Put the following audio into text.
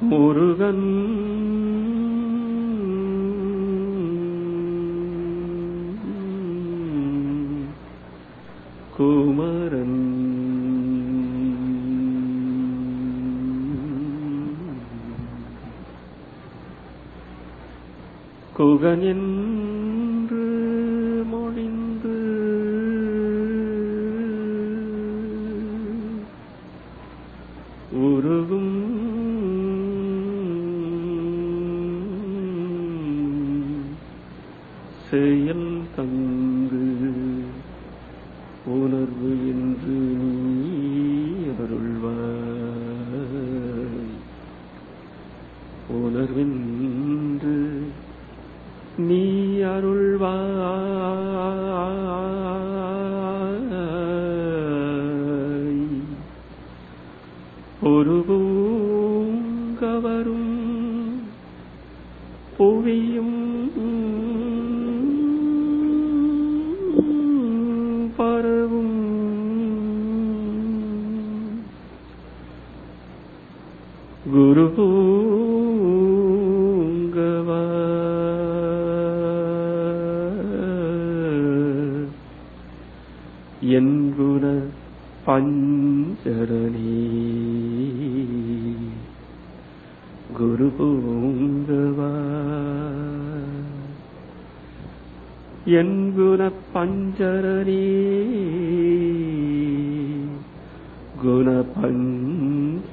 முருகன். குமரன். குகன் என்று மொழிந்து உருகும் செயல் தங்கு உணர்வு என்று நீ அருள்வாய் உணர்வென்று நீ அருள்வாய் ஒரு பூங்கவரும் புவியும் குரு பூங்கவா என் குண பஞ்சரணி. குரு பூங்கவா என் குண பஞ்சரணி. குண பஞ்ச